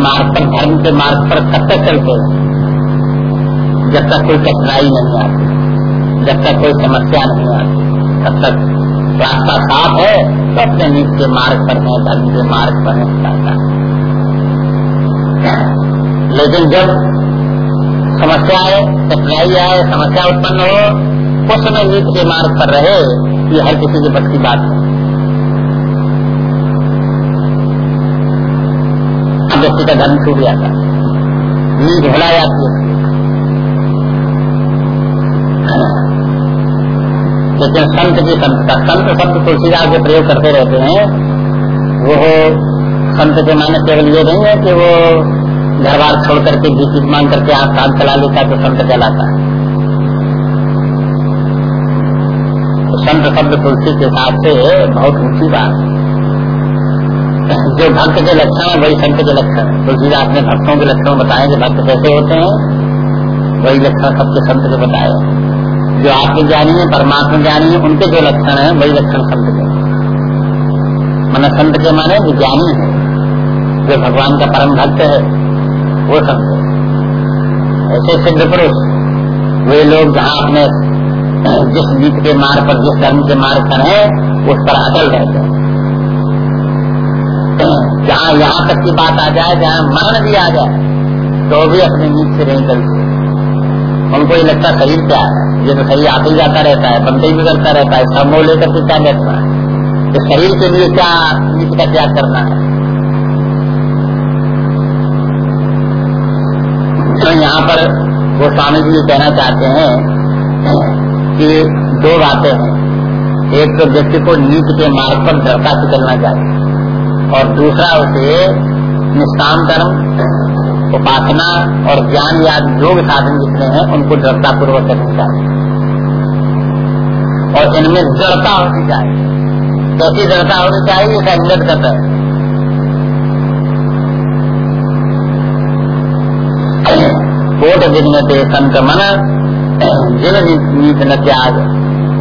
मार्ग पर, धर्म के मार्ग पर कब तक चलते जब तक कोई कठिनाई नहीं आती, जब तक कोई समस्या नहीं आती, तब तक रास्ता साफ़ है तो अपने नीच के मार्ग पर है, धर्म के मार्ग पर है लेकिन जब समस्या आए, कठिनाई आए, समस्या उत्पन्न हो उस समय नीच के मार्ग पर रहे, ये हर किसी की बस की बात है। व्यक्ति का धर्म छूट जाता नींद भुला जाती है। लेकिन संत की संतता संत शब्द तुलसीदास जो प्रयोग करते रहते हैं वो संत के माने केवल ये नहीं है कि वो घर बार छोड़ करके भीख मांग करके आप काम चला लेता तो संत कहलाता। है तो संत शब्द तुलसी के हिसाब से बहुत ऊँची बात है। जो भक्त के लक्षण है, वही संत के लक्षण है। तुलसीदास ने भक्तों के लक्षण बताए कि भक्त कैसे होते हैं? वही लक्षण सबके संत के बताए। जो आत्मज्ञानी है, परमात्मा ज्ञानी है, उनके जो लक्षण है, वही लक्षण संत के। मन संत के माने जो ज्ञानी है, जो भगवान का परम भक्त है, वो संत है। ऐसे सिद्ध पुरुष, वे लोग जहाँ अपने जिस गीत के मार्ग पर, जिस धर्म के मार्ग पर है, उस पर अटल रहते हैं। जहाँ यहाँ तक की बात आ जाए, जहाँ मरण भी आ जाए तो भी अपने नीच से नहीं करते उनको ये लगता शरीर क्या है? ये तो शरीर आते ही जाता रहता है, बनते ही बिगड़ता रहता है सब मोह लेकर के क्या बैठना है? तो शरीर के लिए क्या नीच का त्याग करना है? तो यहाँ पर वो स्वामी जी कहना चाहते हैं कि दो बातें हैं। एक तो व्यक्ति को नीच के मार्ग पर दृढ़ता से चलना चाहिए। और दूसरा उसे निष्काम कर्म, उपासना और ज्ञान या योग साधन जितने हैं, उनको दृढ़ता पूर्वक करनी चाहिए। और इनमें जड़ता होनी चाहिए। कैसी जड़ता होनी चाहिए? इसका नियत करता है। कोट जिनते संत मन, जिन नीत न त्याग,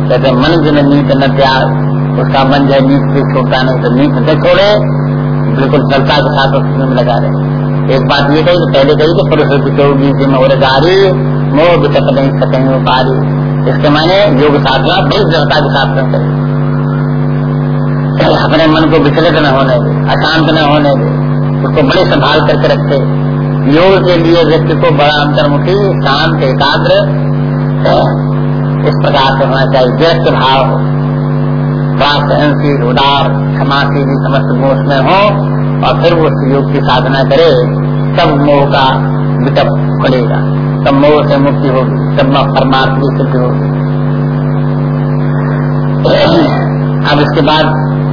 कहते मन जिन नीत न त्याग, उसका मन जो नीत से छोड़ता नहीं तो नीत न छोड़े बिल्कुल सरलता के साथ उसमें लगा रहे एक बात ये कही पहले कही कि पुरुष बिचोगी जिन और गारी मोह नहीं सकेंगे पारी इसके माने योग साधना बड़ी दृढ़ता के साथ करते अपने मन को विचलित न होने दे, अशांत न होने दे, उसको बड़े संभाल करके रखते योग के लिए व्यक्ति को बड़ा अंतर्मुखी, शांत, एकाग्र, इस प्रकार से होना चाहिए। व्यक्त भाव हो। सहनशील उदार, क्षमाशील समस्त मोह में हो, और फिर वो योग की साधना करे तब मोह का विकट खुलेगा। तब मोह से मुक्ति होगी तब परमात्मा सिद्ध होगी। अब इसके बाद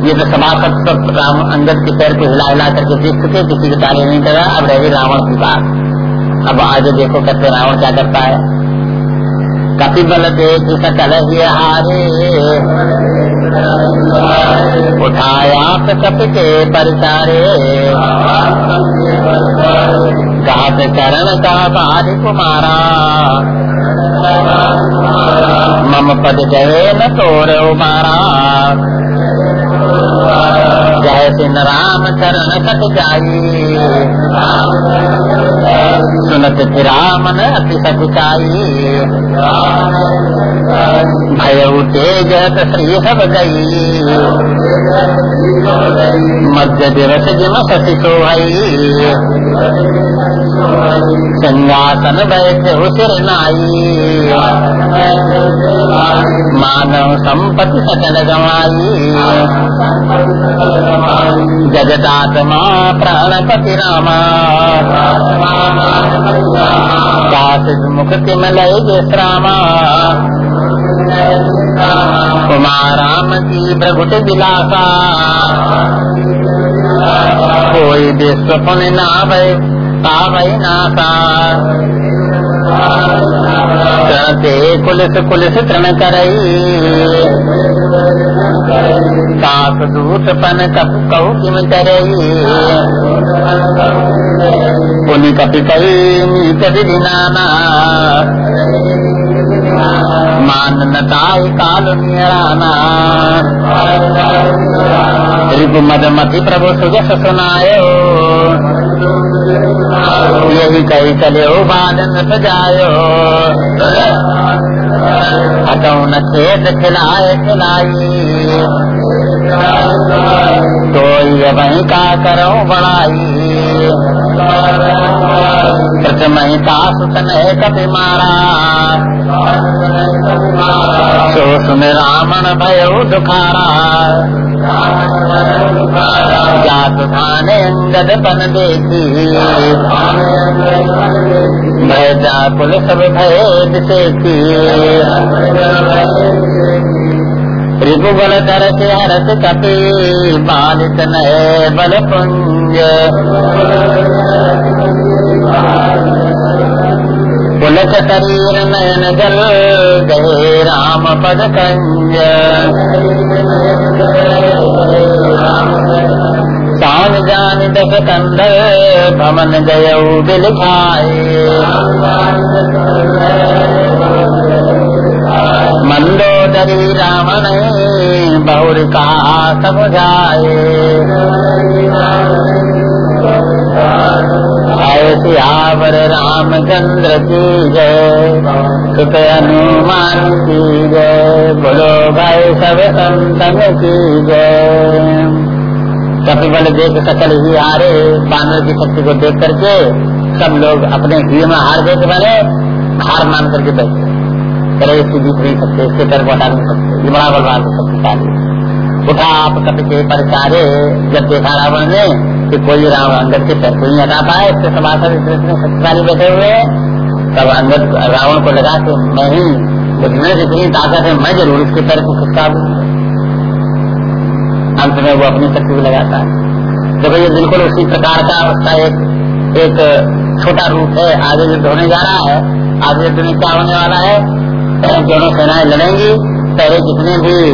ये तो सब राम अंगद के पैर को हिला हिला करके देख चुके किसी के कार्य नहीं करा अब रही रावण की बात। अब आगे देखो कहते रावण क्या करता है। कपि बल देख सकल हारे। उठाया कप के परिचारे। घात चरण का बारी कुमारा। मम पद गए न तोर उमारा। जय सिंह राम चरण कट जाई। सुनत रामन अति सकुचाई भय तेज श्री सब गई मध्य दिवस जिम सती सोहई सिंहासन बैठ उसिर नाई। मानव संपत्ति सकल गवाई। जगदात्मा प्राणपति रामा। दास मलय तिमलय कुमार कुमाराम की प्रभुट दिलासा कोई विश्व पुण्य ना भय पावई नासा करते कुलिस कुलिस तृण करई। सास दूत पन कप कहू किम करई पुनि कपि कही नीत विधि नाना। मान नताई काल नियराना रिपु मधुमती प्रभु सुजस सुनायो यही कही चले हो बादन सजाय हटो न खेत खिलाए खिलाई। तो ये वही का करो बड़ाई। रावण भयो दुखारा। जात थाने अंगद पन देखी। भय जाकुल सब भय दिशेखी रिपु बल कर के हरत कपि बालित नए बल पुंज पुलक शरीर नयन जल गए राम पद कंज साम जान दस कंदर भवन गयऊ बिल मंदोदरी रावण बहुर कहा समझाए सियावर रामचंद्र की जय। सुत हनुमान की जय। बोलो भाई सब संतन की जय। कपिबल देख सकल ही हारे बानर की शक्ति को देख करके सब लोग अपने घी में हार गए बने, हार मान करके बैठे। करे इसकी जीत नहीं सकते, इसके डर को हटा नहीं सकते, ये बड़ा बलवान शक्तिशाली उठा, आप कपि के परचारे, जब देखा रावण ने कि कोई राम अंगद के पैर को नहीं हटा पाए इसके समाचार इतने शक्तिशाली बैठे हुए तब अंगद रावण को लगा कि मैं ही मुझमें जितनी ताकत है, मैं ज़रूर इसके पैर को खिसका दूँ अंत में वो अपनी शक्ति भी लगाता है। देखो, ये बिल्कुल उसी प्रकार का उसका एक एक छोटा रूप है। आगे युद्ध होने जा रहा है। आगे युद्ध में क्या होने वाला है? दोनों सेनाएँ लड़ेंगी, पहले जितने भी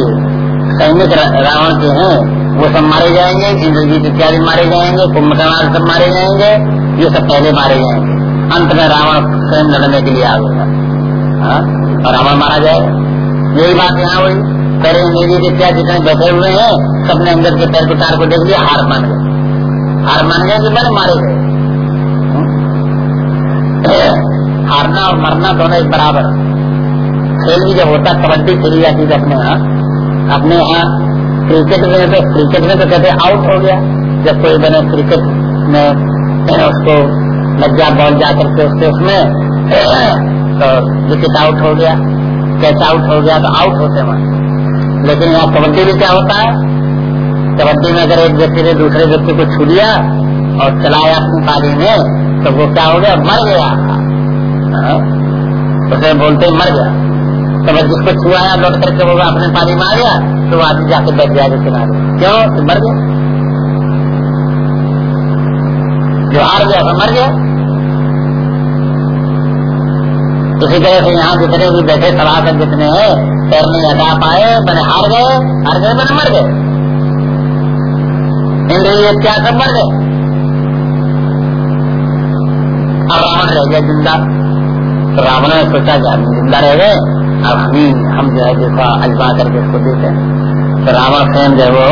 सैनिक रावण के हैं, वो सब मारे जाएँगे, इंद्रजीत इत्यादि मारे जाएँगे, कुंभकर्ण सब मारे जाएँगे, ये सब पहले मारे जाएँगे। अंत में रावण स्वयं लड़ने के लिए आ गया और रावण मारा जाएगा यही बात यहाँ हुई। पहले इंद्रजीत इत्यादि जितने बैठे हुए हैं, सबने अंदर के पैर पुकार को देख लिया, हार मान गए। हार मान गए कि मैंने मारे गए। हारना और मरना दोनों एक बराबर। खेल भी जब होता कबड्डी खेली जाती थी अपने यहाँ। अपने यहाँ क्रिकेट में तो क्रिकेट में तो कहते आउट हो गया। जब कोई बने क्रिकेट में उसको लग जा बॉल जा करके उसके उसमें तो विकेट आउट हो गया कैच आउट हो गया तो आउट होते वहाँ। लेकिन यहाँ कबड्डी में क्या होता है? कबड्डी में अगर एक व्यक्ति ने दूसरे व्यक्ति को छू लिया और चलाया अपनी पारी में तो वो क्या हो गया? मर गया। उसे बोलते मर गया। तो जिसको छुआया लौट करके वो अपने पानी में आ गया तो वो आदमी जाके बैठ जाएगा किनारे क्यों? तो मर गया। जो हार गया तो मर गया। इसी तरह से यहाँ जितने भी बैठे सभासद जितने हैं नहीं हटा पाए मैंने हार गए हार गए मैंने मर गए। इंद्रिय क्या सब मर गए? अब रावण रह गया ज़िंदा। तो रावण ने सोचा ज़िंदा रह गए। अब हम जो है जैसा अजमा करके इसको देते हैं। तो रावण स्वयं जो वो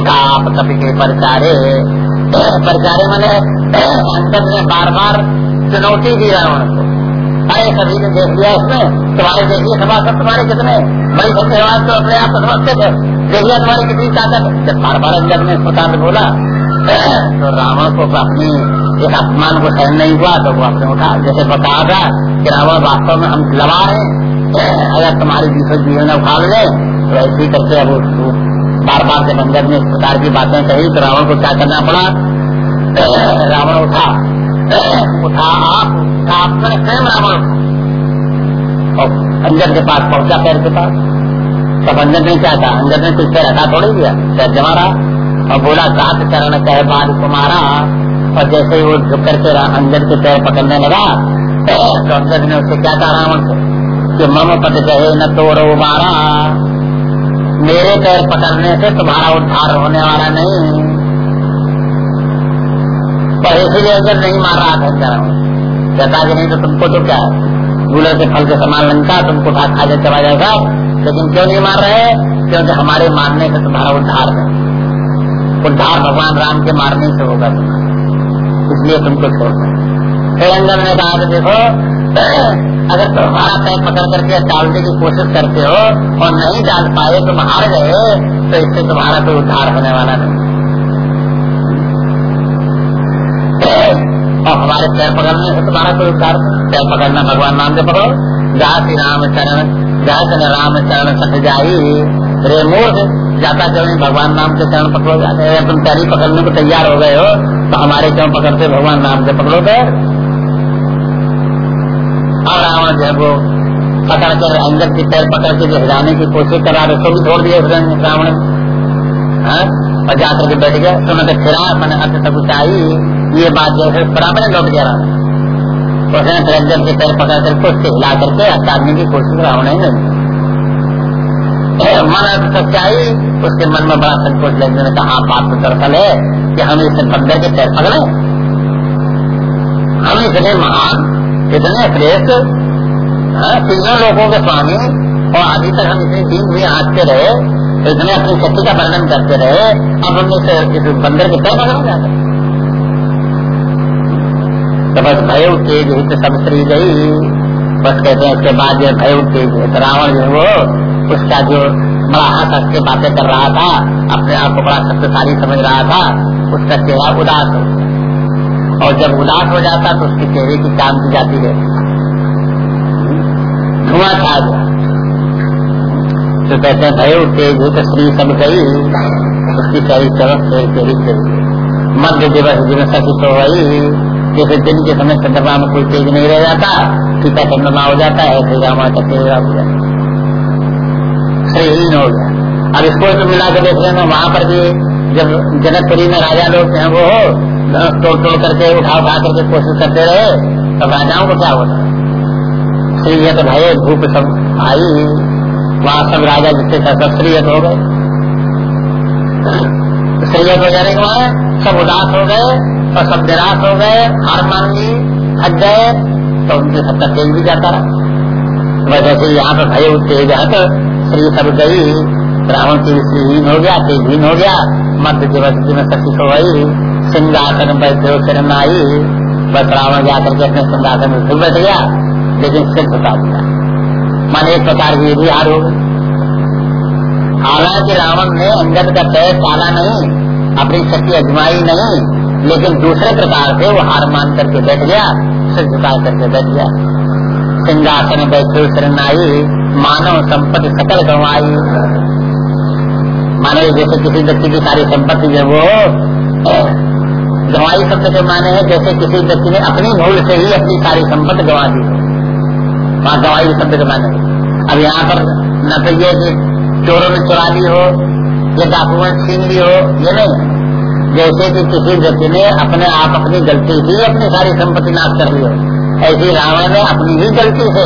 उठा कपि के परचारे परचारे मैंने अंतर ने बार बार चुनौती दी रावण को अरे सभी ने देख लिया इसमें, तुम्हारे देखिए सभा, सब तुम्हारे कितने बड़ी सत्यवाद तो अपने आप समझते थे। देखिए तुम्हारी कितनी ताकत। जब बार बार अंदर ने प्रकार बोला तो रावण को अपनी एक अपमान को सहन नहीं हुआ तो वो अपने उठा, जैसे बताया था कि रावण वास्तव में हम लवा रहे अगर तुम्हारी दूसरे जीवन उठा ले तो ऐसी करके अब बार बार जब अंदर में इस प्रकार की बातें कही तो रावण को क्या करना पड़ा? रावण उठा। उठा आप आपने स्वयं रावण और अंजन के पास पहुँचा पैर के पास। तब अंजन ने क्या कहा? अंजन ने कुछ पैर हटा थोड़ी दिया। पैर जमा रहा और बोला, सात चरण कह बाद कुमारा। और जैसे ही वो झुक करके अंजन के पैर पकड़ने लगा तो अंजन ने उससे क्या कहा रावण से कि मम पद कहे न तोड़ मारा मेरे पैर पकड़ने से तुम्हारा उद्धार होने वाला नहीं। पर इसीलिए अंजन नहीं मार रहा था रावण कहता कि नहीं तो तुमको तो क्या गूलर के फल के समान लंका तुमको उठा खा जाए चला जाएगा लेकिन क्यों नहीं मार रहे? क्योंकि हमारे मारने से तुम्हारा उद्धार है। उद्धार भगवान राम के मारने से होगा तुम्हारा। इसलिए तुमको छोड़ फिर अंदर ने कहा देखो अगर तुम्हारा पैर पकड़ करके डालने की कोशिश करते हो और नहीं डाल पाए तुम हार गए तो इससे तुम्हारा कोई उद्धार होने वाला नहीं। और हमारे पैर पकड़ने से तुम्हारा कोई उद्धार पैर पकड़ना भगवान नाम से पकड़ो। श्री राम चरण। जहाँ राम, चरण सट जाई रे मूर्ख, जाता क्यों भगवान नाम के चरण पकड़ो। जाते तुम पकड़ने को तैयार हो गए हो तो हमारे क्यों पकड़ते? भगवान नाम से पकड़ो पैर। रावण जो है वो पकड़ कर अंदर की पैर पकड़ के जो हिलाने की कोशिश करा रहे उसको भी छोड़ दिया रावण हाँ? और जाकर के बैठ गया। तो फिरा मैंने अर्थ सब आई। ये बात जैसे बराबर लौट गया उसने फिर अंदर के पैर पकड़ करके उससे हिला करके हटाने की कोशिश रावण ने मन सच्चाई उसके मन में बड़ा संकोच लगने कहा बात तो दरअसल है कि हम इस बंदर के पैर पकड़े। हम इतने महान इतने श्रेष्ठ हाँ, तीनों लोगों के स्वामी और अभी तक हम इतनी दिन भी आंकते रहे तो इतने अपनी शक्ति का वर्णन करते रहे, अब हमने से किसी बंदर के पैर तो बस भय तेज हित सब गई बस कहते हैं, उसके बाद जो भय तेज हित रावण जो वो, उसका जो बड़ा हाथ हंस के बातें कर रहा था, अपने आप को बड़ा शक्तिशाली समझ रहा था, उसका चेहरा उदास हो और जब उदास हो जाता तो उसके चेहरे की काम की जाती है। छा गया तो कहते हैं भय तेज तो श्री सब गई। उसकी सारी तरफ़ से तेरी चली मध्य दिवस दिन सखी तो वही। जैसे दिन के समय चंद्रमा में कोई तेज नहीं रह जाता टीका चंद्रमा हो जाता है श्री रामा का चेहरा हो जाता श्रीहीन हो गया। अब इसको तो मिला के देख हैं, वहाँ पर भी जब जनकपुरी में राजा लोग हैं, वो तोड़ तोड़ करके उठा उठा करके कोशिश करते रहे तब राजाओं को क्या होता श्री तो भूप सब आई। वहाँ सब राजा जिससे सब श्रीयत हो गए। श्रीयत हो जाने के बाद सब उदास हो गए और सब निराश हो गए, हार मान ली, थक गए तो उनके सबका तेज भी जाता रहा। वजह से यहाँ पर भय तेज हट श्री सब गई रावण की श्रीहीन हो गया तेजहीन हो गया, मध्य दिवस में सखी हो गई सिंहासन बैठे शरण आई बस रावण जाकर के अपने सिंहासन में फिर बैठ गया। लेकिन सिर झुका दिया मान एक प्रकार की भी हार हो गई। हालाँकि रावण ने अंगद का तय टाला नहीं, अपनी शक्ति अजमाई नहीं, लेकिन दूसरे प्रकार से वो हार मान करके बैठ गया, सिर झुका करके बैठ गया। सिंहासन बैठे शरण आई मानव संपत्ति सकल गंवाई। माने जैसे किसी व्यक्ति की सारी संपत्ति जो वो, गवाई शब्द के माने है जैसे किसी व्यक्ति ने अपनी भूल से ही अपनी सारी संपत्ति गवा दी। वहाँ गवाई शब्द के माने। अब यहाँ पर न तो ये चोरों ने चुरा ली हो, या डाकुओं छीन ली हो, ये नहीं। जैसे कि किसी व्यक्ति ने अपने आप अपनी गलती ही अपनी सारी संपत्ति नाश कर ली हो, ऐसी रावण ने अपनी ही गलती से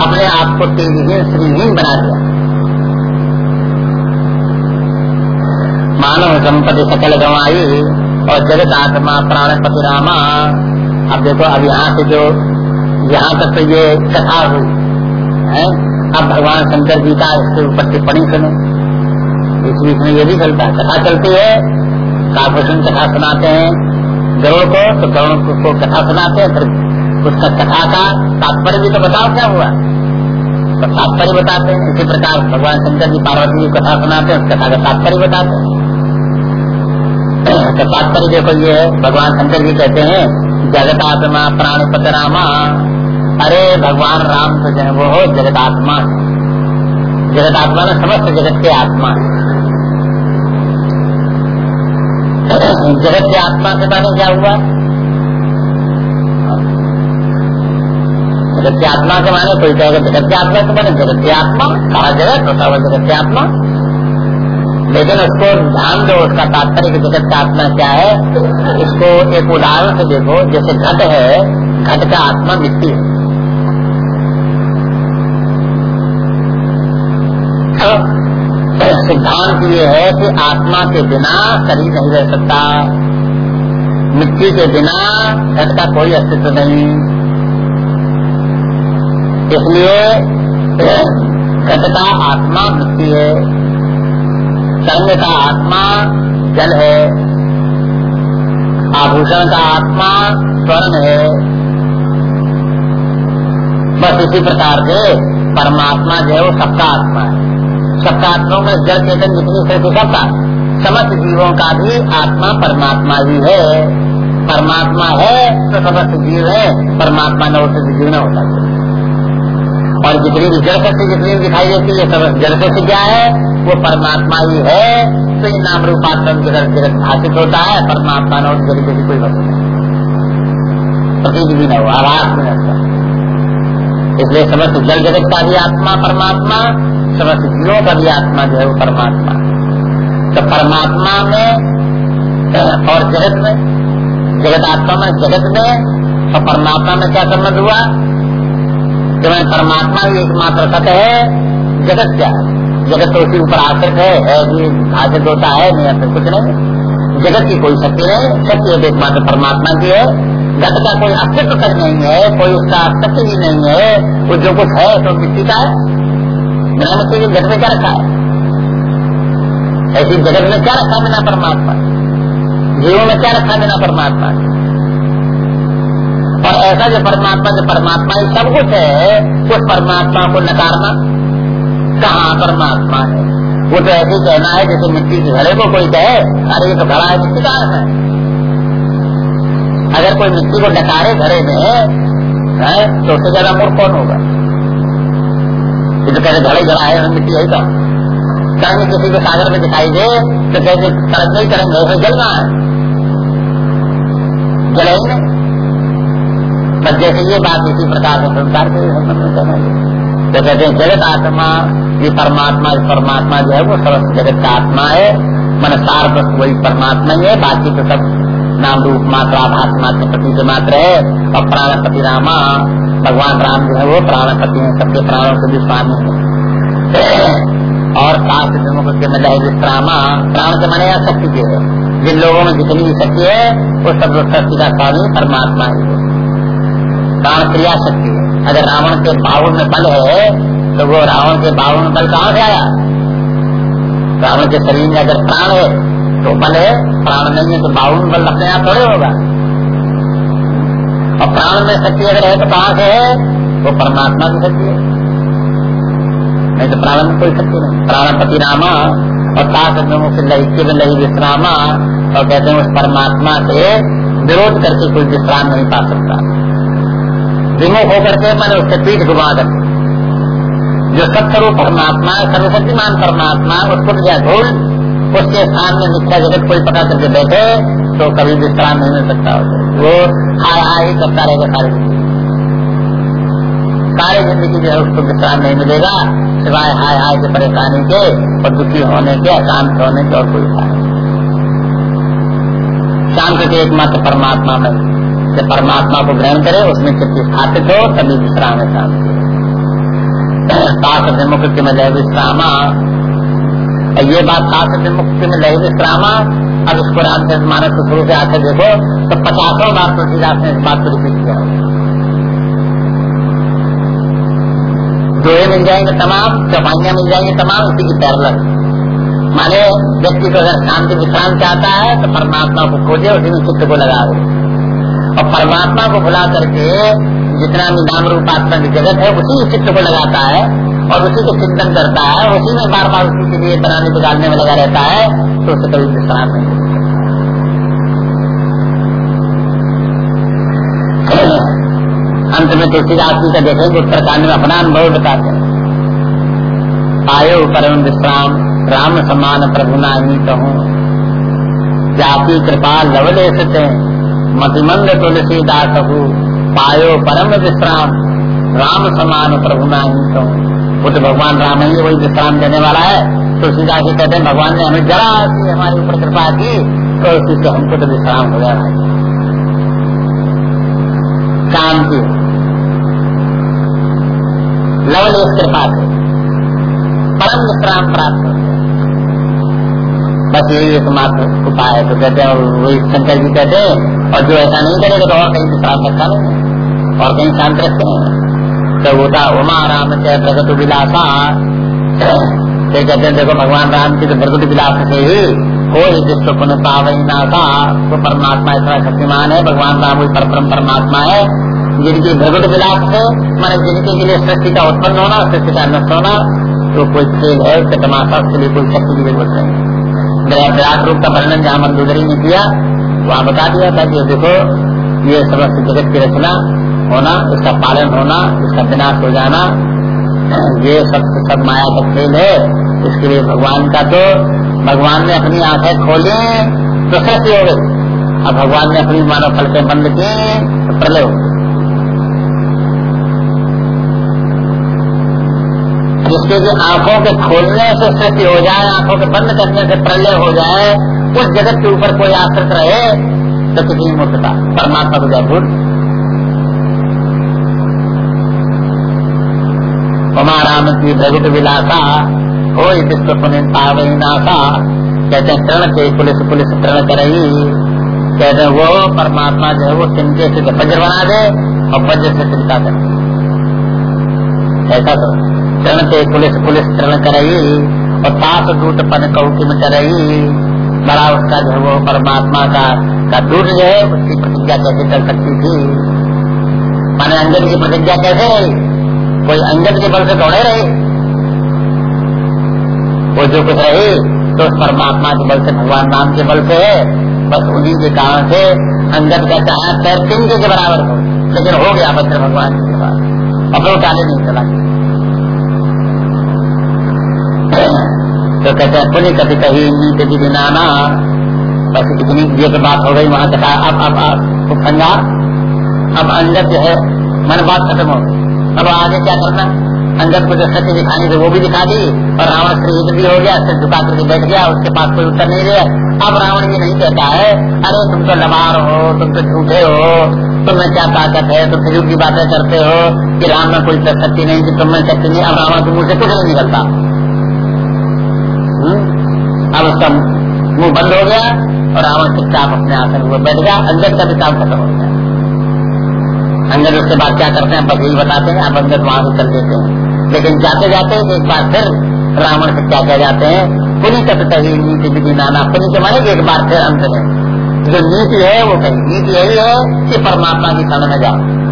अपने आप को तेजहीन, श्रीहीन बना दिया। मानव संपत्ति सकल गवाई और जगत आत्मा प्राणपति रामा। अब देखो, अब यहाँ से जो यहाँ तक तो ये कथा हुई, है? अब भगवान शंकर जी का इसके ऊपर टिप्पणी सुने। इस बीच में ये भी चलता है। कथा चलती है काभूषण कथा सुनाते हैं, गरुड़ को तो गरुड़ को कथा सुनाते हैं, फिर उसका कथा का तात्पर्य भी तो बताओ क्या हुआ? तो तात्पर्य बताते हैं। इसी प्रकार भगवान शंकर जी पार्वती जी कथा सुनाते हैं, उस कथा का तात्पर्य बताते हैं। तो तात्पर्य देखो ये है, भगवान शंकर जी कहते हैं जगत आत्मा प्राण पतरामा अरे भगवान राम तो जो वो हो जगत आत्मा। जगत आत्मा में समस्त जगत के आत्मा। जगत के आत्मा के बारे क्या हुआ? जगत की आत्मा के माने कोई कहेगा जगत की आत्मा के माने जगत की आत्मा, कहा जगत होता हुआ जगत की आत्मा। लेकिन उसको ध्यान दो, उसका तात्पर्य की जगत का आत्मा क्या है? इसको एक उदाहरण से देखो, जैसे घट है, घट का आत्मा मिट्टी है तो सिद्धांत ये है कि आत्मा के बिना शरीर नहीं रह सकता। मिट्टी के बिना घट का कोई अस्तित्व नहीं। इसलिए घट का आत्मा, मिट्टी है। संग का आत्मा, जल है। आभूषण का आत्मा, स्वर्ण है। बस इसी प्रकार से परमात्मा जो है वो सबका आत्मा है। सबका आत्माओं में जड़ चेतन जितनी सृष्टि सबका समस्त जीवों का भी आत्मा परमात्मा ही है। परमात्मा है तो समस्त जीव है, परमात्मा न होते जीव न होता। और जितनी भी जड़ शक्ति जितनी दिखाई देती है सब जड़ शक्ति क्या है? वो परमात्मा ही है। तो ये नाम रूपात्म जगत जगत भाषित होता है। परमात्मा न होती जगत की कोई वस्तु नहीं। प्रतीक भी न हो। इसलिए समस्त जल जगत का भी आत्मा परमात्मा समस्त जीवों का भी आत्मा जो है वो परमात्मा तो परमात्मा में और जगत में, जगत आत्मा में, जगत में, और परमात्मा में क्या संबंध हुआ? कि मैं परमात्मा ही एकमात्र सत्य है, जगत क्या है? जगत तो उसी ऊपर आश्रित है है भी होता है, नहीं ऐसा कुछ नहीं। जगत की कोई शक्ति नहीं, शक्ति एकमात्र परमात्मा की है। घट का कोई अस्तित्व तक नहीं है, कोई उसका अस्तित्व भी नहीं है, वो जो कुछ है तो मिट्टी का है? बिना मिट्टी के घट में क्या रखा है ऐसी जगत में क्या रखा बिना परमात्मा? जीवों में क्या रखा बिना परमात्मा? और ऐसा जो परमात्मा जो परमात्मा ही सब कुछ है, उस परमात्मा को नकारना कहा परमात्मा है? वो तो ऐसे कहना है जैसे मिट्टी के घड़े को कोई कहे, अरे ये तो घड़ा है, मिट्टी का है? अगर कोई मिट्टी को नकारे घड़े में, है तो उससे ज़्यादा मूर्ख कौन होगा? ये तो कहते घड़े घड़ा है मिट्टी है का कहीं किसी को सागर में दिखाई दे तो कैसे सड़क नहीं करेंगे ऐसे जलना है। जलेंगे बस जैसे ये बात इसी प्रकार से संसार के तो कहते हैं, जगत आत्मा, ये परमात्मा, इस परमात्मा जो है, वो सर्वस्व जगत का आत्मा है। मन सार बस वही परमात्मा ही है। बाकी तो सब नाम रूप, मात्र, आभास मात्र प्रति मात्र है। और प्राणपति रामा भगवान राम जो है वो प्राणपति है, सबके प्राणों के भी स्वामी है। और सात विमुख के मिले विश्रामा प्राण के मने शक्ति के। है जिन लोगों में जितनी भी शक्ति है, वो सब शक्ति का स्वामी परमात्मा ही है। प्राण क्रिया शक्ति है। अगर रावण के बावन में बल है तो वो रावण के बावन में बल कहाँ से आया? रावण के शरीर में अगर प्राण है तो बल है। प्राण नहीं है तो बावन बल अपने आप थोड़े होगा। प्राण में शक्ति अगर है तो कहाँ से है, वो परमात्मा की शक्ति है। नहीं तो प्राण में कोई शक्ति नहीं। प्राणपति रामा और सात से लही लही विश्रामा और कहते हैं उस परमात्मा से विरोध करके कोई विश्राम नहीं पा सकता। विमुख होकर के मैंने उसके पीठ घुमा कर जो सत्स्वरूप परमात्मा सर्वशक्तिमान परमात्मा उसको दिया धूल, उसके स्थान में मिथ्या जगत कोई पता करके बैठे तो कभी विश्राम नहीं मिल सकता वो हाय हाय करता रहेगा सारी। सारी ज़िंदगी जो है उसको विश्राम नहीं मिलेगा, सिवाय हाय हाय के परेशानी के और दुखी होने के, अशांत होने के और कोई उपाय शांत के एकमात्र परमात्मा में, जब परमात्मा को ग्रहण करे, उसमें चित्त स्थापित हो, तभी विश्राम है शांति विमुक्ति में लय विश्रामा। ये बात शास्त्र विमुक्ति में लय विश्रामा अब इसको रामचंद्र मानस को शुरू से आकर देखो तो पचासों बार तुलसीदास ने इस बात को रिपीट किया। जोड़े मिल जाएँगे तमाम, चौपाइयाँ मिल जाएँगे तमाम, उसी की पैरल माने व्यक्ति को अगर शांति विश्राम चाहता है तो परमात्मा को खोजे उसी में चित्त को लगा दे। और परमात्मा को भुला करके जितना भी नाम रूपात्मक जगत है, उसी में चित्त को लगाता है और उसी को चिंतन करता है उसी में बार बार उसी के लिए बनाने बिगाड़ने में लगा रहता है। तो उसे कभी विश्राम नहीं अंत में तुलसीदास जी का देखेंगे उत्तरकांड में अपना अनुभव बताते हैं। आयो परम विश्राम, राम समान प्रभु नाही कहूँ। जाति कृपा लवले थे मतिमंद तुलसीदास पायो परम विश्राम, राम समान प्रभु नाही कहूँ। तो भगवान राम ही वही विश्राम देने वाला है। तुलसीदास जी कहते भगवान ने हमें जरा सी हमारे ऊपर कृपा की तो उसी से हमको तो विश्राम हो गया शांति लवलेश कृपा से। परम विश्राम प्राप्त बस यही एकमात्र उपाय है। तो कहते हैं वही शंकर जी कहते हैं, और जो ऐसा नहीं करेगा तो और कहीं विश्राम रखा नहीं और कहीं शांत रखते हैं। तो उमा राम से प्रगत विलासा। फिर कहते हैं देखो भगवान राम की तो प्रगति विलास से ही हो जिसको पुनः पावई ना था तो परमात्मा इतना शक्तिमान है भगवान राम वही परम परमात्मा है जिनकी भगवत विलास है मान जिनके के लिए सृष्टि का उत्पन्न होना सृष्टि का नष्ट होना तो कोई खेल है उसके तमाशा उसके लिए कोई शक्ति की ज़रूरत नहीं विराट रूप का वर्णन जहाँ मंदोदरी ने किया वहाँ बता दिया था कि देखो ये समस्त जगत की रचना होना इसका पालन होना इसका विनाश हो जाना ये सब सब माया का खेल है इसके लिए भगवान का तो भगवान ने अपनी आँखें खोली तो सृष्टि हो गई। अब भगवान ने अपनी मानव फलके बंद की तो प्रलय हो जिसके भी आँखों के खोलने से सृष्टि हो जाए, आँखों के बंद करने से प्रलय हो जाए, उस जगत के ऊपर कोई आश्रित रहे तो कितनी मूर्खता, परमात्मा को जय भूल। राम की भगत विलासा हो विश्व पुनिन पावनी नासा कहते हैं तृण के पुलिस पुलिस तृण करी कहते वो परमात्मा जो है, वो तिनके से वज्र बना दे और वज्र से चिंता करे। ऐसा करो। तृण के पुलिस पुलिस तृण करई और ताप दूत पन कौकिम करई बड़ा उसका जो वो परमात्मा का का दूत जो है, उसकी प्रतिज्ञा कैसे कर सकती थी? माने अंजन की प्रतिज्ञा कैसे रही? कोई अंगत के बल से दौड़े रहे। वो जो कुछ रहे तो परमात्मा के बल से भगवान नाम के बल से है। बस उन्हीं के कारण से अंगत का चाहे पैर तिनके के बराबर हो। लेकिन हो गया भद्र भगवान जी के पास अब उठाने नहीं चला। तो कहते हैं, पुण्य कभी कही नीति विधि नाना बस इतनी ये तो बात हो गई, वहाँ कहा अब अब अब अब अंगत जो है, मन बात खत्म हो गई। अब आगे क्या करना अंदर को जो सत्य दिखानी थी वो भी दिखा दी, और रावण शरीर भी हो गया, सिर झुका करके बैठ गया, उसके पास कोई उत्तर नहीं दिया। अब रावण ये नहीं कहता है, अरे तुम तो लबार हो, तुम तो झूठे हो, तुम्हें क्या ताकत है, तुम फिर की बातें करते हो, कि राम में कोई शक्ति नहीं, कि तुम्हें शक्ति नहीं। अब रावण के मुँह से कुछ नहीं निकलता। हम्म? अब उसका मुँह बंद हो गया, और रावण चुपचाप अपने आसन में बैठ गया, अंदर का भी काम खत्म हो गया। अंदर उसके बाद क्या करते हैं, बस यही बताते हैं आप अंदर वहाँ से चल देते हैं। लेकिन जाते जाते एक बार फिर रावण से क्या कह जाते हैं पुनी तक कही नीति विधि नाना। पुनी के माने एक बार फिर अंत में। जो नीति है, वो कही। नीति यही है कि परमात्मा की शरण में जाओ।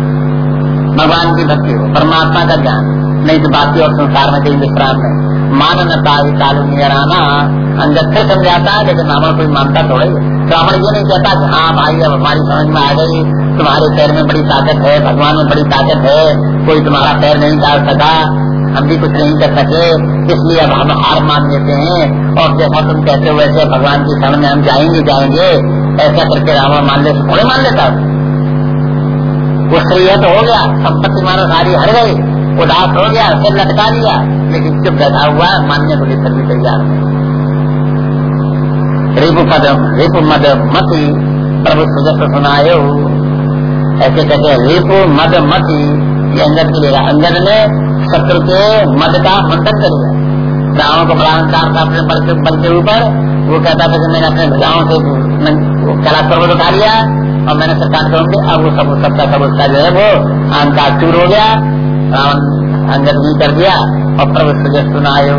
भगवान की भक्ति हो। परमात्मा का ज्ञान। नहीं तो बाकी और संसार में कहीं विश्राम नहीं। माननता कालू नियराना अंदर फिर समझाता है, लेकिन रावण कोई मानता थोड़ा ही। रावण ये नहीं कहता कि हाँ भाई, अब हमारी समझ में आ गई। तुम्हारे पैर में बड़ी ताकत है, भगवान में बड़ी ताकत है। कोई तुम्हारा पैर नहीं डाल सका। हम भी कुछ नहीं कर सके, इसलिए अब हम हार मान लेते हैं। और जैसा तुम कहते हो, वैसे भगवान की शरण में हम जाएँगे जाएँगे। ऐसा करके रावण मान ले थोड़े मान लेता। वो श्रेय तो हो गया, संपत्ति मानो सारी हर गई। उदास हो गया फिर लटका दिया। लेकिन चुप बैठा हुआ, मानने को लेकर भी तैयार। रिपु पद रिपु मद मती, प्रभु सुजस सुनायो। ऐसे कहते रिपु मद मती, ये अंदर के लिए अंदर ने शत्रु के मद का मंथन कर दिया को बड़ा अहंकार था अपने बल के बल के ऊपर, वो कहता था कि मैंने अपने भुजाओं से कैलाश पर्वत उठा लिया और मैंने सरकार करूँगी अब वो सब सबका सब उसका जो है वो अहंकार चूर हो गया रावण अंदर भी कर दिया, और प्रभु सुजस सुनायो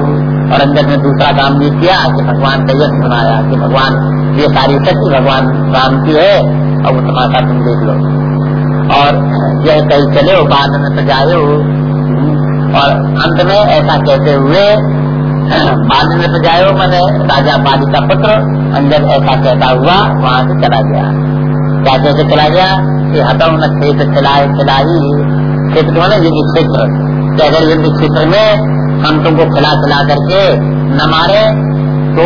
और अंदर में दूसरा काम भी किया कि भगवान का यश सुनाया, कि भगवान ये सारी शक्ति भगवान राम की है और वो तमाशा तुम देख लो। और यह कहीं चले बाद में सजाए और अंत में ऐसा कहते हुए बाद में सजाए मैंने राजा बाली का पुत्र अंदर ऐसा कहता हुआ, वहाँ से चला गया। क्या कहते चला गया कि हटाओ न खेत खिलाए खिलाई खेत जो है युद्ध क्षेत्र। कि अगर युद्ध क्षेत्र में हम तुमको खिला खिला करके न मारे तो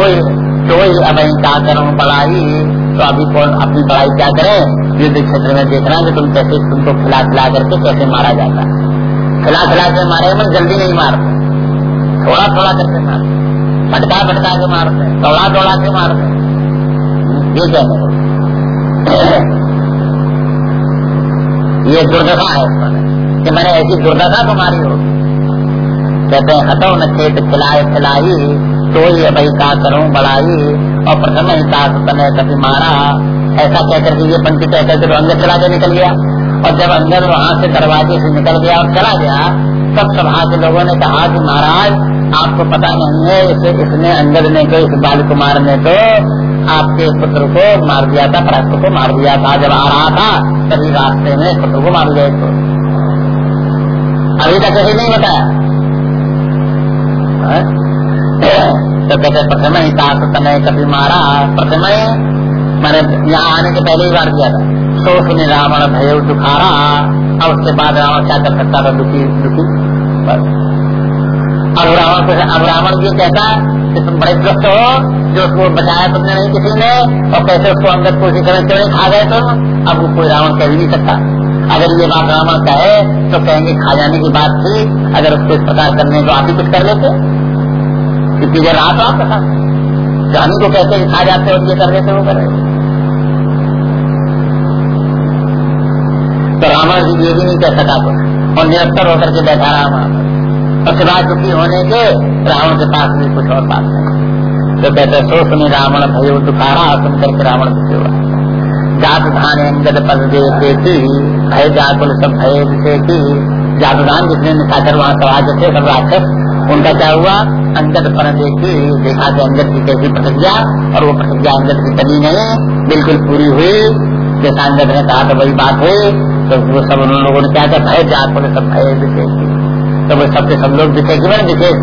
तो अब क्या करूँ पढ़ाई तो अभी कौन, अपनी पढ़ाई क्या करें? युद्ध क्षेत्र में देखना कि तुम कैसे, तुमको खिला खिला करके कैसे मारा जाता। है खिला खिला के मारे, मन जल्दी नहीं मारते थोड़ा थोड़ा करके मारते भटका भटका के मारते दौड़ा दौड़ा के मारते ये कहते ये दुर्दशा है कि मैंने ऐसी दुर्दशा तुम्हारी होगी कहते हैं हटो न खेत खिलाए खिलाई तो ये भाई का करूँ बढ़ाई और प्रथम ही सास तने कभी मारा। ऐसा कहकर के ये पंक्ति कह करके तो अंदर चला के निकल गया। और जब अंदर वहाँ से दरवाजे से निकल गया और चला गया सब सभा के लोगों ने कहा कि महाराज, आपको पता नहीं है, इसे इसने अंदर ने तो इस बाल कुमार ने तो आपके पुत्र को मार दिया था प्राप्त को मार दिया था। जब आ रहा था, तभी रास्ते में पुत्र को मार गए थे। अभी तक यही नहीं बताया। हाँ? तो कहते, प्रथम ही कहा तो कभी मारा, प्रथम मैंने यहाँ आने के पहले ही बार दिया था। सो सुने रावण भय दुखारा अब उसके बाद रावण क्या कर सकता था? दुखी दुखी। बस। अब रावण को अब रावण ये कहता कि तुम बड़े ग्रस्त हो, जो उसको बचाया तुमने नहीं, किसी ने, और कैसे उसको अंदर कोशिश करें, क्यों खा गए तुम? अब वो कोई रावण कह नहीं सकता। अगर ये बात रावण कहे तो कहेंगे खा जाने की बात थी, अगर उसको इस प्रकार करने तो आप ही कुछ कर लेते। क्योंकि ये तो आपका था। जानी को कहते खा जाते और ये कर देते वो कर रहे तो रावण जी ये भी नहीं कह सका कुछ। और निरंतर होकर के बैठा रहा वहाँ और सिवा दुखी होने के रावण के पास भी कुछ और बात नहीं। तो कहते, सो सुनी रावण भयो, दुखारा सुन करके रावण दुखी हुआ जात धान अंगद पद दे देखी भय जाकुल सब भय विषय की जातुदान जितने निशाचर वहाँ समाज थे, सब राक्षस, उनका क्या हुआ? अंगद पर देखी देखा कि अंगद की कैसी प्रतिज्ञा, और वो प्रतिज्ञा अंगद की कभी नहीं, बिल्कुल पूरी हुई। जैसा अंगद ने कहा तो वही बात हुई। तो वो सब उन लोगों ने क्या किया भय जात बोले सब भय विशेष तो वो सबके सब लोग कि मैंने विशेष।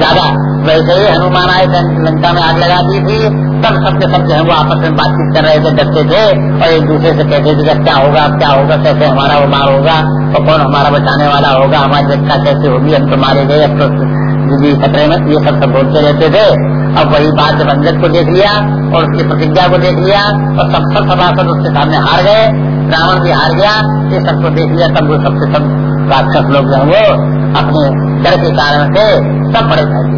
ज़्यादा वैसे ही हनुमान आए थे, लंका में आग लगा दी थी। तब सबके सब जो है वो आपस में बातचीत कर रहे थे, डरते थे और एक दूसरे से कहते थे क्या होगा क्या होगा, कैसे हमारा वो मार होगा और कौन हमारा बचाने वाला होगा, हमारी रक्षा कैसे होगी हम तो मारे गए, अब तो जी खतरे में, ये सब सब बोलते रहते थे। अब वही बात जब अंजन को देख लिया और उसकी प्रतिज्ञा को देख लिया और सब सब सभासद उसके सामने हार गए। रावण भी हार गया, ये सबको देख लिया तब वो सबसे सब राक्षस लोग जो वो अपने डर के कारण से सब बड़े भय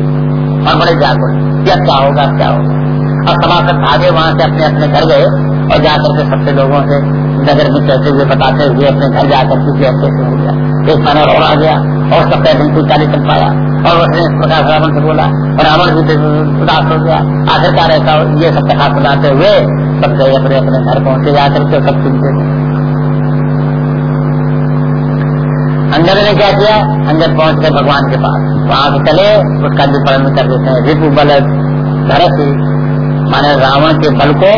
और बड़े जागरूक। क्या क्या होगा क्या होगा? और सभासद भागे वहाँ से अपने अपने घर गए और जाकर के सबसे लोगों से नगर में कहते हुए बताते हुए अपने घर जाकर के ऐसे से हो गया। एक मानव और आ गया और सब पैदल कोई कार्य चल पाया और उसने इस प्रकार रावण से बोला, और रावण भी उदास हो गया। आखिरकार ऐसा ये सब कथा सुनाते हुए सब गए अपने अपने घर पहुँचे, जाकर के सब सुनते। अंदर ने क्या किया? अंदर पहुँच गए भगवान के पास। वहाँ से चले, उसका पालन कर देते हैं। रिपु बल धरत, माने रावण के बल को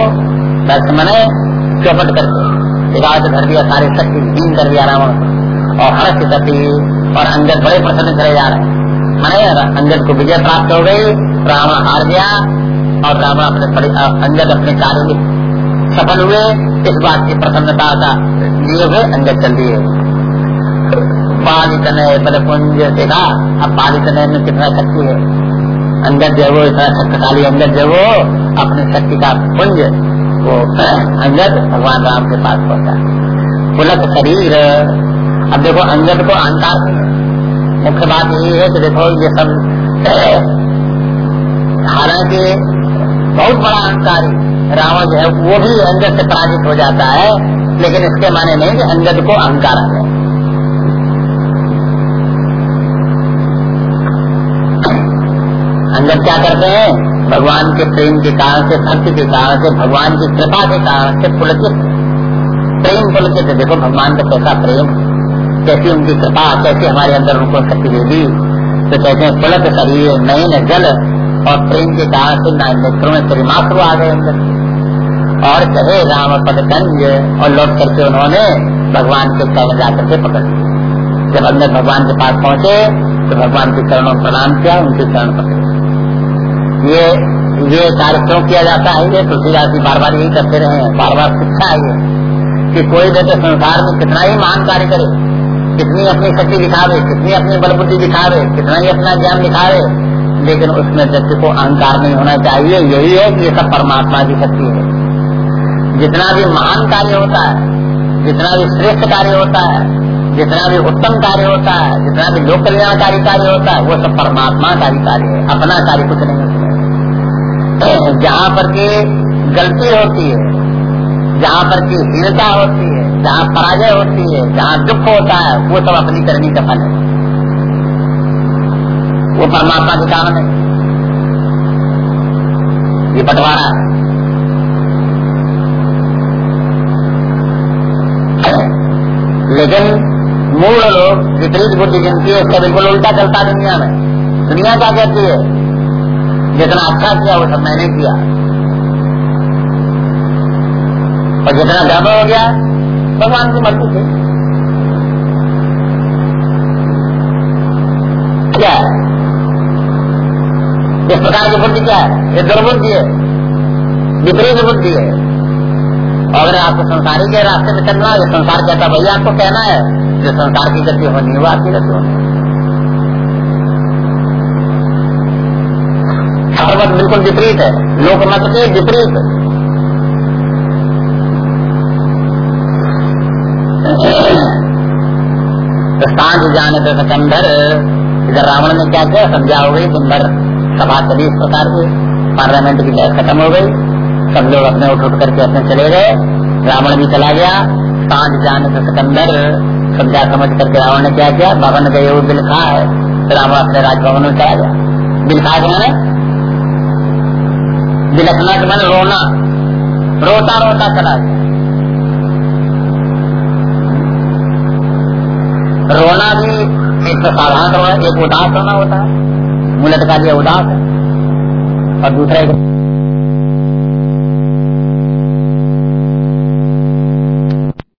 दर्श मने चौपट करके। विवाद धर दिया, सारे शक्ति दीन कर दिया रावण और हर्ष सती और अंगद बड़े प्रसन्न करे जा रहे मैंने अंगद को विजय प्राप्त हो गई, रावण हार गया, और रावण अपने अंगद अपने कार्य सफल हुए। इस बात की प्रसन्नता का लिए हुए अंगद चल दिए। नय बल पुंज देखा? अब बालित नय में कितना शक्ति है? अंदर जो वो इतना शक्तिशाली अंदर जो वो अपने शक्ति का पुंज वो अंगद भगवान राम के पास पहुँचा। पुलक शरीर, अब देखो अंगद को अहंकार मुख्य बात यही है कि देखो ये सब, हालाँकि बहुत बड़ा अहंकारी रावण जो है, वो भी अंगद से पराजित हो जाता है, लेकिन इसके माने नहीं कि अंगद को अहंकार आ जाए अंदर क्या करते हैं? भगवान के प्रेम के कारण से, भक्ति के कारण से, भगवान की कृपा के कारण से पुलकित। प्रेम पुलकित देखो, भगवान का कैसा प्रेम कैसी उनकी कृपा, कैसी हमारे अंदर उनको शक्ति दे दी तो कहते हैं, पुलक शरीर नए न जल। और प्रेम के कारण से नेत्रों में त्रिमात्र आ गए अंदर। और कहे, राम पद कंज और लौट करके उन्होंने भगवान के चरण जाकर के पकड़ लिया। जब अंदर भगवान के पास पहुँचे तो भगवान के चरणों प्रणाम किया, उनके चरण पकड़े। ये ये कार्य क्यों किया जाता है, ये तुलसीदास जी बार बार यही करते रहे हैं। बार बार शिक्षा है ये, कि कोई व्यक्ति संसार में कितना ही महान कार्य करे, कितनी अपनी शक्ति दिखावे, कितनी अपनी बलबुद्धि दिखावे, कितना ही अपना ज्ञान दिखावे, लेकिन उसमें व्यक्ति को अहंकार नहीं होना चाहिए। यही है कि ये सब परमात्मा की शक्ति है। जितना भी महान कार्य होता है, जितना भी श्रेष्ठ कार्य होता है, जितना भी उत्तम कार्य होता है, जितना भी लोक कल्याणकारी कार्य होता है, वो सब परमात्मा का ही कार्य है। अपना कार्य कुछ नहीं होता जहाँ पर की गलती होती है, जहाँ पर की हीनता होती है, जहाँ पराजय होती है, जहाँ दुख होता है, वो सब अपनी करनी का फल है। वो परमात्मा के कारण है। ये बंटवारा है। लेकिन मूल लोग, विपरीत बुद्धि जिनकी है उसका बिल्कुल उल्टा चलता दुनिया में। दुनिया क्या कहती है? जितना अच्छा किया वो सब मैंने किया। और जितना ज़्यादा हो गया, भगवान की मर्ज़ी थी। क्या है? इस प्रकार की बुद्धि क्या है? ये दुर्बुद्धि है। विपरीत बुद्धि है। और अगर आपको संसारी के रास्ते में चलना है संसार कहता भैया, आपको कहना है, जो संसार की गति होनी है, वो आपकी गति होनी सर्वत बिल्कुल विपरीत है। लोकमत के विपरीत। तो साँझ जाने तो सिकंदर, इधर रावण ने क्या किया? संध्या हो गई दिन भर सभा चली इस प्रकार की। पार्लियामेंट की बहस खत्म हो गई। सब लोग अपने उठ उठ करके अपने चले गए। रावण भी चला गया। साँझ जाने से सिकंदर, संध्या समझ करके रावण ने क्या किया? भवन गए, वो बिल खा है। रावण अपने राजभवन में चला गया। बिल खा गया बिलखना के मैंने रोना। रोता रोता चला गया। रोना भी एक तो साधारण रोना, एक उदास रोना होता है। मुलट का लिए उदास है। और दूसरा एक